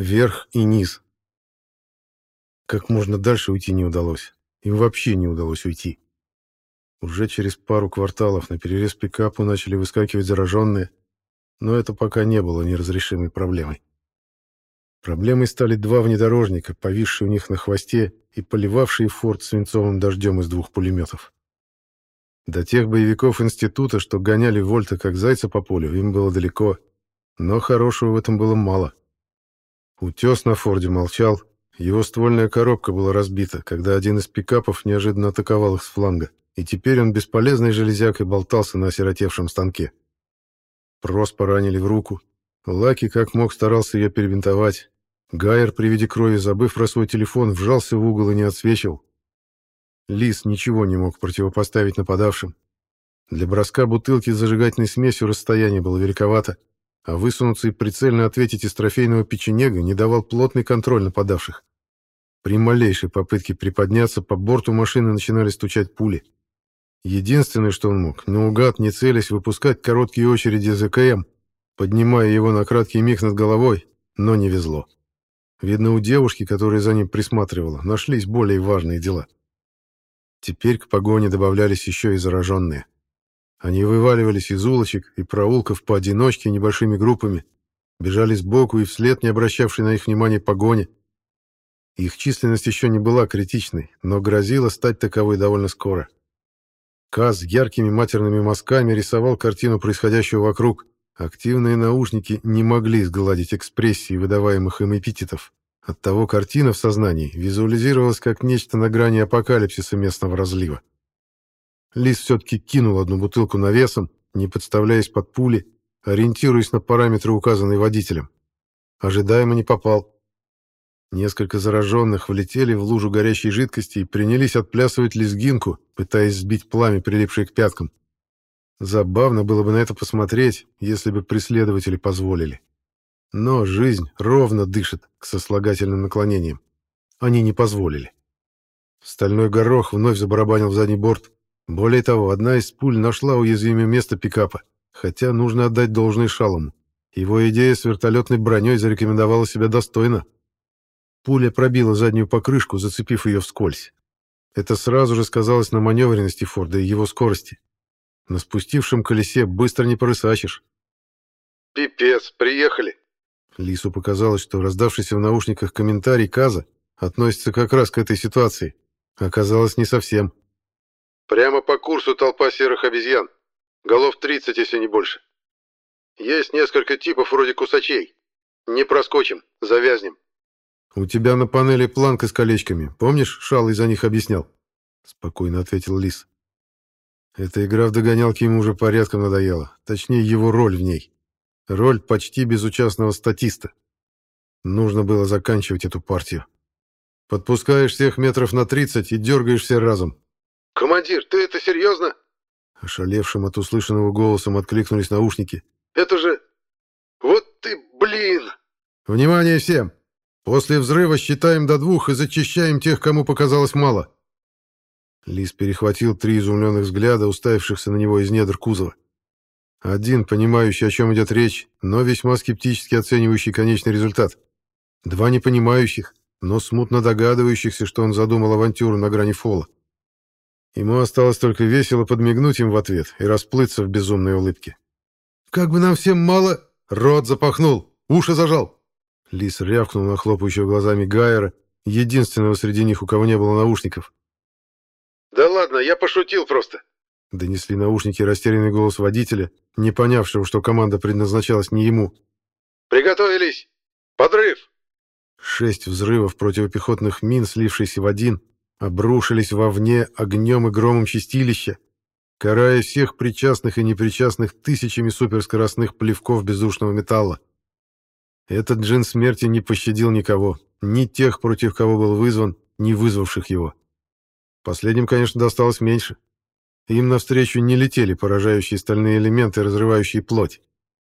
Верх и низ. Как можно дальше уйти не удалось. Им вообще не удалось уйти. Уже через пару кварталов на перерез пикапу начали выскакивать зараженные, но это пока не было неразрешимой проблемой. Проблемой стали два внедорожника, повисшие у них на хвосте и поливавшие форт свинцовым дождем из двух пулеметов. До тех боевиков института, что гоняли Вольта как зайца по полю, им было далеко, но хорошего в этом было мало. Утес на форде молчал, его ствольная коробка была разбита, когда один из пикапов неожиданно атаковал их с фланга, и теперь он бесполезной железякой болтался на осиротевшем станке. Прос поранили в руку. Лаки как мог старался ее перебинтовать. Гайер при виде крови, забыв про свой телефон, вжался в угол и не отсвечивал. Лис ничего не мог противопоставить нападавшим. Для броска бутылки с зажигательной смесью расстояние было великовато, а высунуться и прицельно ответить из трофейного печенега не давал плотный контроль нападавших. При малейшей попытке приподняться по борту машины начинали стучать пули. Единственное, что он мог, наугад, не целясь, выпускать короткие очереди ЗКМ, поднимая его на краткий миг над головой, но не везло. Видно, у девушки, которая за ним присматривала, нашлись более важные дела. Теперь к погоне добавлялись еще и зараженные. Они вываливались из улочек и проулков поодиночке небольшими группами, бежали сбоку и вслед не обращавшей на их внимание погони. Их численность еще не была критичной, но грозила стать таковой довольно скоро. Каз яркими матерными мазками рисовал картину происходящего вокруг. Активные наушники не могли сгладить экспрессии выдаваемых им эпитетов. Оттого картина в сознании визуализировалась как нечто на грани апокалипсиса местного разлива. Лис все-таки кинул одну бутылку навесом, не подставляясь под пули, ориентируясь на параметры, указанные водителем. Ожидаемо не попал. Несколько зараженных влетели в лужу горящей жидкости и принялись отплясывать лезгинку, пытаясь сбить пламя, прилипшее к пяткам. Забавно было бы на это посмотреть, если бы преследователи позволили. Но жизнь ровно дышит к сослагательным наклонениям. Они не позволили. Стальной горох вновь забарабанил в задний борт. Более того, одна из пуль нашла уязвимое место пикапа, хотя нужно отдать должное Шалому. Его идея с вертолетной броней зарекомендовала себя достойно. Пуля пробила заднюю покрышку, зацепив ее вскользь. Это сразу же сказалось на маневренности Форда и его скорости. На спустившем колесе быстро не порысачишь. «Пипец, приехали!» Лису показалось, что раздавшийся в наушниках комментарий Каза относится как раз к этой ситуации. Оказалось, не совсем. Прямо по курсу толпа серых обезьян. Голов 30, если не больше. Есть несколько типов вроде кусачей. Не проскочим, завязнем. «У тебя на панели планка с колечками. Помнишь, Шалый за них объяснял?» Спокойно ответил Лис. Эта игра в догонялки ему уже порядком надоела. Точнее, его роль в ней. Роль почти безучастного статиста. Нужно было заканчивать эту партию. Подпускаешь всех метров на 30 и дергаешь все разом. «Командир, ты это серьезно?» Ошалевшим от услышанного голосом откликнулись наушники. «Это же... Вот ты, блин!» «Внимание всем! После взрыва считаем до двух и зачищаем тех, кому показалось мало». Лис перехватил три изумленных взгляда, уставившихся на него из недр кузова. Один, понимающий, о чем идет речь, но весьма скептически оценивающий конечный результат. Два непонимающих, но смутно догадывающихся, что он задумал авантюру на грани фола. Ему осталось только весело подмигнуть им в ответ и расплыться в безумной улыбке. «Как бы нам всем мало...» Рот запахнул, уши зажал. Лис рявкнул на хлопающего глазами Гайера, единственного среди них, у кого не было наушников. «Да ладно, я пошутил просто!» Донесли наушники растерянный голос водителя, не понявшего, что команда предназначалась не ему. «Приготовились! Подрыв!» Шесть взрывов противопехотных мин, слившиеся в один, обрушились вовне огнем и громом чистилища, карая всех причастных и непричастных тысячами суперскоростных плевков бездушного металла. Этот джин смерти не пощадил никого, ни тех, против кого был вызван, ни вызвавших его. Последним, конечно, досталось меньше. Им навстречу не летели поражающие стальные элементы, разрывающие плоть.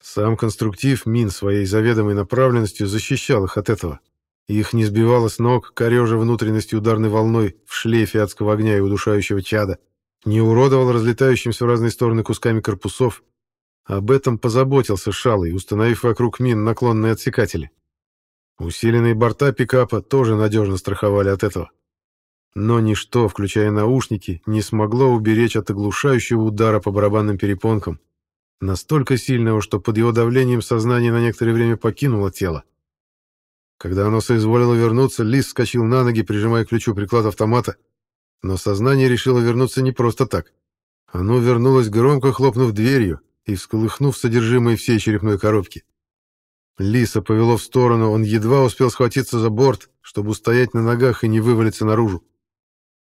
Сам конструктив мин своей заведомой направленностью защищал их от этого. Их не сбивало с ног, корежа внутренности ударной волной в шлейфе адского огня и удушающего чада, не уродовал разлетающимся в разные стороны кусками корпусов. Об этом позаботился Шалый, установив вокруг мин наклонные отсекатели. Усиленные борта пикапа тоже надежно страховали от этого. Но ничто, включая наушники, не смогло уберечь от оглушающего удара по барабанным перепонкам, настолько сильного, что под его давлением сознание на некоторое время покинуло тело. Когда оно соизволило вернуться, Лис вскочил на ноги, прижимая к ключу приклад автомата, но сознание решило вернуться не просто так. Оно вернулось, громко хлопнув дверью и всколыхнув содержимое всей черепной коробки. Лиса повело в сторону, он едва успел схватиться за борт, чтобы устоять на ногах и не вывалиться наружу.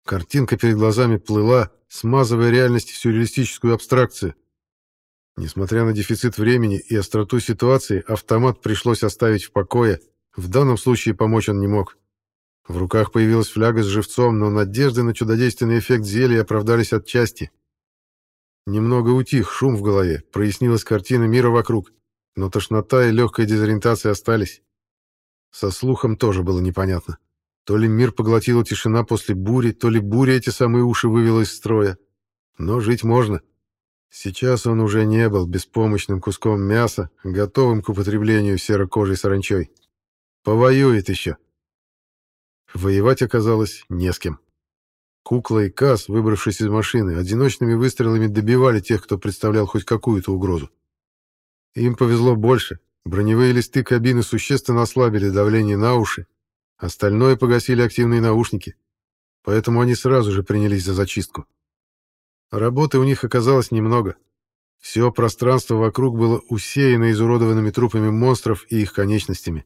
Картинка перед глазами плыла, смазывая реальность сюрреалистическую абстракцию. Несмотря на дефицит времени и остроту ситуации, автомат пришлось оставить в покое. В данном случае помочь он не мог. В руках появилась фляга с живцом, но надежды на чудодейственный эффект зелья оправдались отчасти. Немного утих шум в голове, прояснилась картина мира вокруг но тошнота и легкая дезориентация остались. Со слухом тоже было непонятно. То ли мир поглотила тишина после бури, то ли буря эти самые уши вывела из строя. Но жить можно. Сейчас он уже не был беспомощным куском мяса, готовым к употреблению серо-кожей саранчой. Повоюет еще. Воевать оказалось не с кем. Кукла и Кас, выбравшись из машины, одиночными выстрелами добивали тех, кто представлял хоть какую-то угрозу. Им повезло больше. Броневые листы кабины существенно ослабили давление на уши. Остальное погасили активные наушники. Поэтому они сразу же принялись за зачистку. Работы у них оказалось немного. Все пространство вокруг было усеяно изуродованными трупами монстров и их конечностями.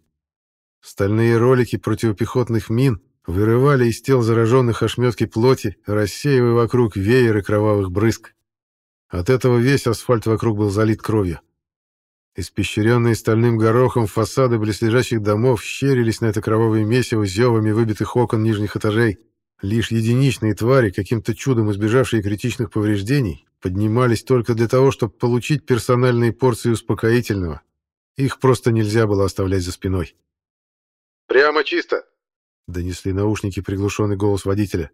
Стальные ролики противопехотных мин вырывали из тел зараженных ошметки плоти, рассеивая вокруг вееры кровавых брызг. От этого весь асфальт вокруг был залит кровью. Испещренные стальным горохом фасады близлежащих домов щерились на это кровавое месиво зевами выбитых окон нижних этажей. Лишь единичные твари, каким-то чудом избежавшие критичных повреждений, поднимались только для того, чтобы получить персональные порции успокоительного. Их просто нельзя было оставлять за спиной. «Прямо чисто!» — донесли наушники приглушенный голос водителя.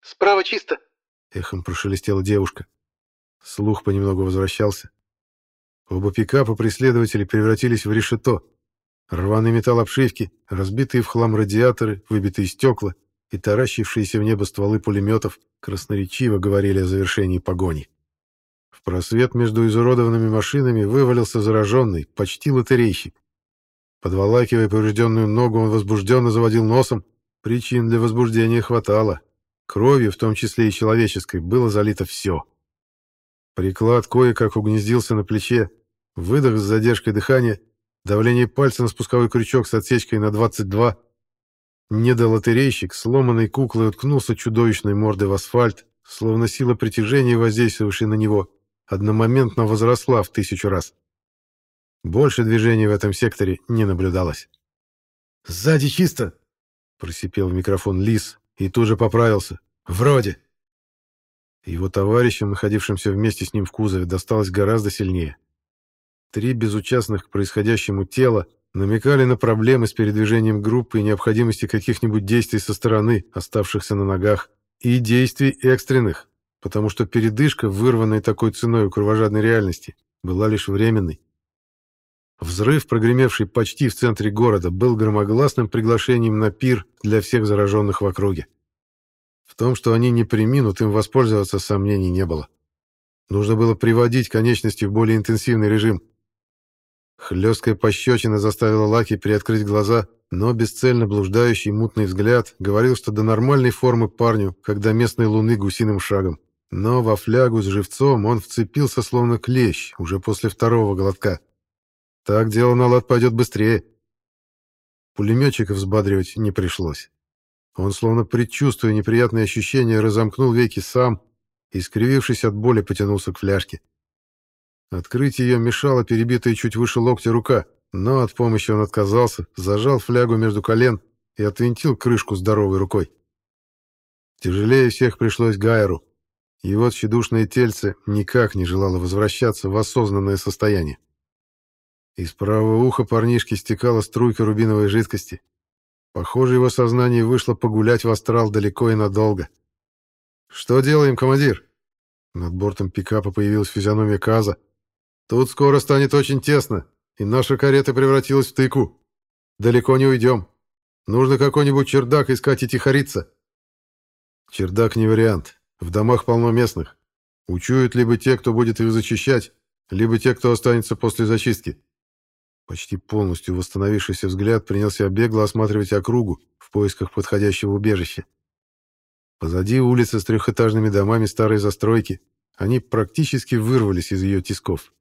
«Справа чисто!» — эхом прошелестела девушка. Слух понемногу возвращался. Оба пикапа преследователей превратились в решето. Рваный металл обшивки, разбитые в хлам радиаторы, выбитые стекла и таращившиеся в небо стволы пулеметов красноречиво говорили о завершении погони. В просвет между изуродованными машинами вывалился зараженный, почти лотерейщик. Подволакивая поврежденную ногу, он возбужденно заводил носом. Причин для возбуждения хватало. Кровью, в том числе и человеческой, было залито все. Приклад кое-как угнездился на плече, выдох с задержкой дыхания, давление пальца на спусковой крючок с отсечкой на 22. Недолотерейщик, сломанной куклой, уткнулся чудовищной мордой в асфальт, словно сила притяжения, воздействовавшей на него, одномоментно возросла в тысячу раз. Больше движений в этом секторе не наблюдалось. «Сзади чисто!» — просипел в микрофон Лис и тут же поправился. «Вроде!» Его товарищам, находившимся вместе с ним в кузове, досталось гораздо сильнее. Три безучастных к происходящему тела намекали на проблемы с передвижением группы и необходимости каких-нибудь действий со стороны, оставшихся на ногах, и действий экстренных, потому что передышка, вырванная такой ценой у кровожадной реальности, была лишь временной. Взрыв, прогремевший почти в центре города, был громогласным приглашением на пир для всех зараженных в округе. В том, что они не приминут им воспользоваться, сомнений не было. Нужно было приводить конечности в более интенсивный режим. Хлесткая пощечина заставила Лаки приоткрыть глаза, но бесцельно блуждающий мутный взгляд говорил, что до нормальной формы парню, как до местной луны гусиным шагом. Но во флягу с живцом он вцепился словно клещ уже после второго глотка. Так дело на лад пойдет быстрее. Пулеметчиков взбадривать не пришлось. Он, словно предчувствуя неприятные ощущения, разомкнул веки сам и, скривившись от боли, потянулся к фляжке. Открыть ее мешала перебитая чуть выше локтя рука, но от помощи он отказался, зажал флягу между колен и отвинтил крышку здоровой рукой. Тяжелее всех пришлось Гайеру. Его тщедушное тельце никак не желало возвращаться в осознанное состояние. Из правого уха парнишки стекала струйка рубиновой жидкости. Похоже, его сознание вышло погулять в астрал далеко и надолго. «Что делаем, командир?» Над бортом пикапа появилась физиономия Каза. «Тут скоро станет очень тесно, и наша карета превратилась в тыкву». Далеко не уйдем. Нужно какой-нибудь чердак искать и тихориться. Чердак не вариант. В домах полно местных. Учуют либо те, кто будет их зачищать, либо те, кто останется после зачистки. Почти полностью восстановившийся взгляд принялся бегло осматривать округу в поисках подходящего убежища. Позади улицы с трехэтажными домами старой застройки. Они практически вырвались из ее тисков.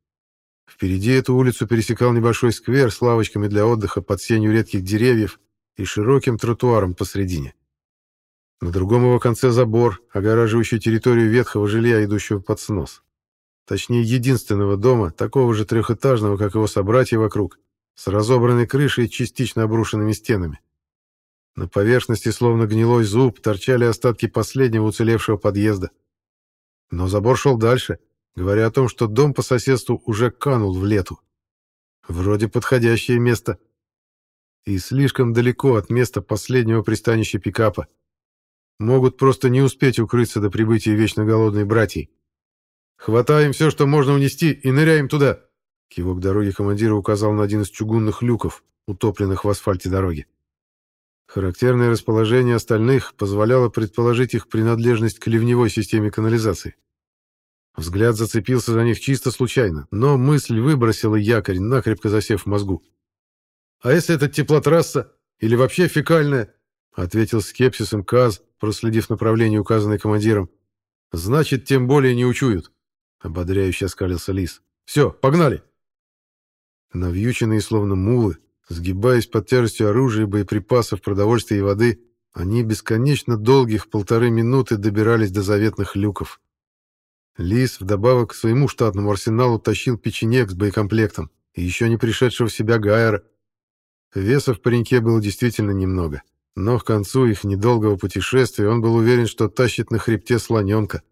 Впереди эту улицу пересекал небольшой сквер с лавочками для отдыха под сенью редких деревьев и широким тротуаром посредине. На другом его конце забор, огораживающий территорию ветхого жилья, идущего под снос. Точнее, единственного дома, такого же трехэтажного, как его собратья вокруг, с разобранной крышей и частично обрушенными стенами. На поверхности, словно гнилой зуб, торчали остатки последнего уцелевшего подъезда. Но забор шел дальше, говоря о том, что дом по соседству уже канул в лету. Вроде подходящее место. И слишком далеко от места последнего пристанища пикапа. Могут просто не успеть укрыться до прибытия вечно голодной братьей. «Хватаем все, что можно унести, и ныряем туда!» Кивок дороги командира указал на один из чугунных люков, утопленных в асфальте дороги. Характерное расположение остальных позволяло предположить их принадлежность к ливневой системе канализации. Взгляд зацепился за них чисто случайно, но мысль выбросила якорь, накрепко засев в мозгу. «А если это теплотрасса? Или вообще фекальная?» — ответил скепсисом Каз, проследив направление, указанное командиром. «Значит, тем более не учуют». — ободряюще оскалился лис. «Все, погнали!» Навьюченные словно мулы, сгибаясь под тяжестью оружия, боеприпасов, продовольствия и воды, они бесконечно долгих полторы минуты добирались до заветных люков. Лис вдобавок к своему штатному арсеналу тащил печенек с боекомплектом и еще не пришедшего в себя Гайера. Веса в пареньке было действительно немного, но к концу их недолгого путешествия он был уверен, что тащит на хребте слоненка —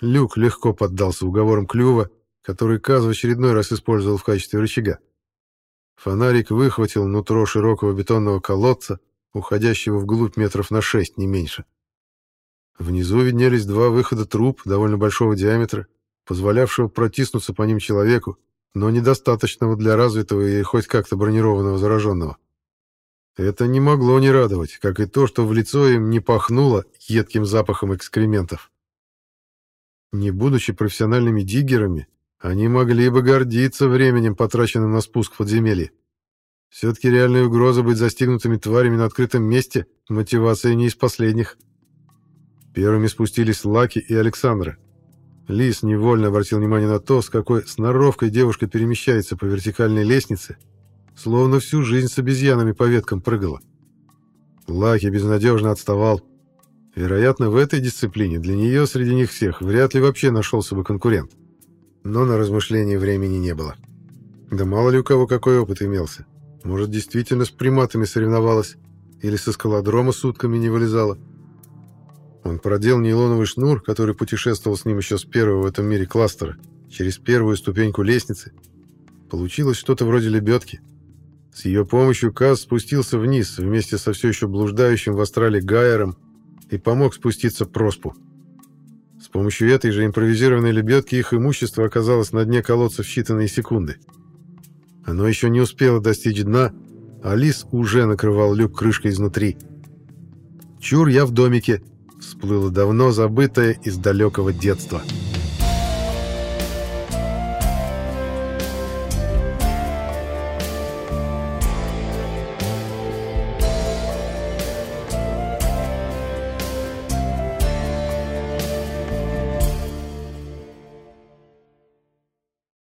Люк легко поддался уговорам клюва, который Каз в очередной раз использовал в качестве рычага. Фонарик выхватил нутро широкого бетонного колодца, уходящего вглубь метров на шесть, не меньше. Внизу виднелись два выхода труб довольно большого диаметра, позволявшего протиснуться по ним человеку, но недостаточного для развитого и хоть как-то бронированного зараженного. Это не могло не радовать, как и то, что в лицо им не пахнуло едким запахом экскрементов. Не будучи профессиональными диггерами, они могли бы гордиться временем, потраченным на спуск в подземелье. Все-таки реальная угроза быть застигнутыми тварями на открытом месте — мотивация не из последних. Первыми спустились Лаки и Александра. Лис невольно обратил внимание на то, с какой сноровкой девушка перемещается по вертикальной лестнице, словно всю жизнь с обезьянами по веткам прыгала. Лаки безнадежно отставал, Вероятно, в этой дисциплине для нее среди них всех вряд ли вообще нашелся бы конкурент. Но на размышления времени не было. Да мало ли у кого какой опыт имелся. Может, действительно с приматами соревновалась, или со скалодрома сутками не вылезала. Он продел нейлоновый шнур, который путешествовал с ним еще с первого в этом мире кластера, через первую ступеньку лестницы. Получилось что-то вроде лебедки. С ее помощью Каз спустился вниз вместе со все еще блуждающим в астрале Гайером и помог спуститься проспу. С помощью этой же импровизированной лебедки их имущество оказалось на дне колодца в считанные секунды. Оно еще не успело достичь дна, а лис уже накрывал люк крышкой изнутри. «Чур, я в домике», — всплыло давно забытое из далекого детства. «Чур,